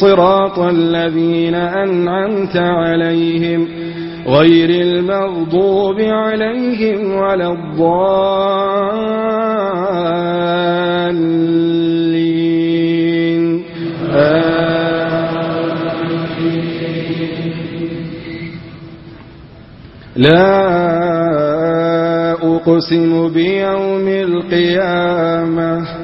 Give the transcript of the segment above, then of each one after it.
صراط الذين أنعمت عليهم غير المغضوب عليهم ولا الضالين. لا أقسم بيوم القيامة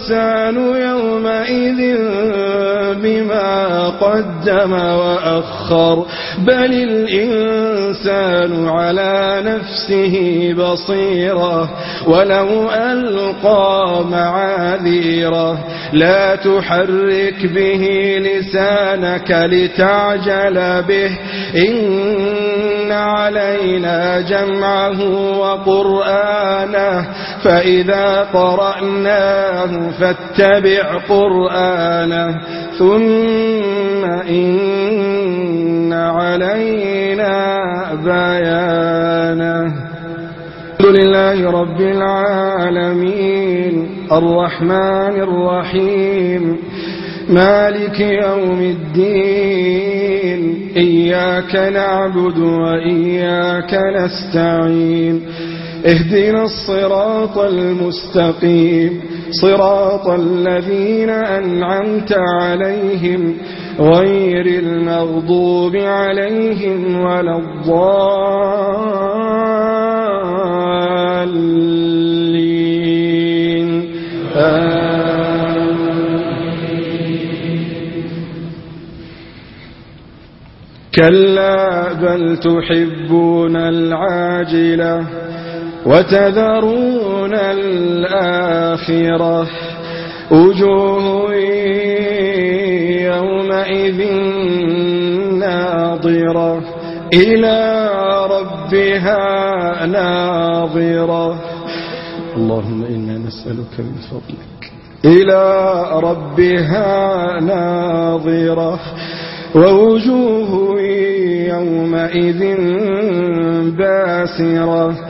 الإنسان يومئذ بما قدم وأخر. بل الإنسان على نفسه بصيرة. ولو ألقى معاذيرة. لا تحرك به لسانك لتعجل به. إن علينا جمعه وقرآنه. فإذا قرأناه فاتبع قرآنه ثم إن علينا بيانه الحمد لله رب العالمين الرحمن الرحيم مالك يوم الدين إياك نعبد وإياك نستعين اهدنا الصراط المستقيم. صراط الذين أنعمت عليهم غير المغضوب عليهم ولا الضالين. كلا بل تحبون العاجلة. وتذرون الآخرة. وجوه يومئذ ناظرة. إلى ربها ناظرة. اللهم إنا نسألك من فضلك. إلى ربها ناظرة. ووجوه يومئذ باسرة.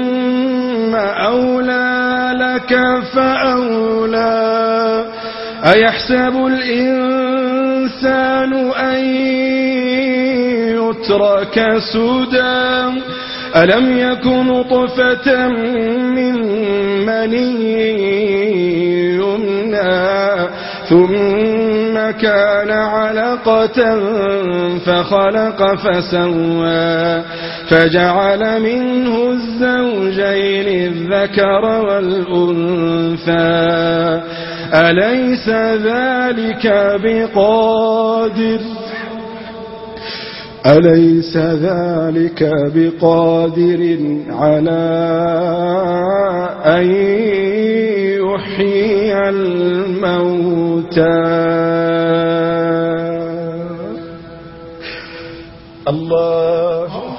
أولى لك فأولى. أيحسب الإنسان أن يترك سدى؟ ألم يكن طفة من مني يمنى؟ ثم كان علقة فخلق فسوى. فجعل منه الزوجين الذكر والأنثى. أليس ذلك بقادر؟ أليس ذلك بقادر على أن يحيي الموتى؟ الله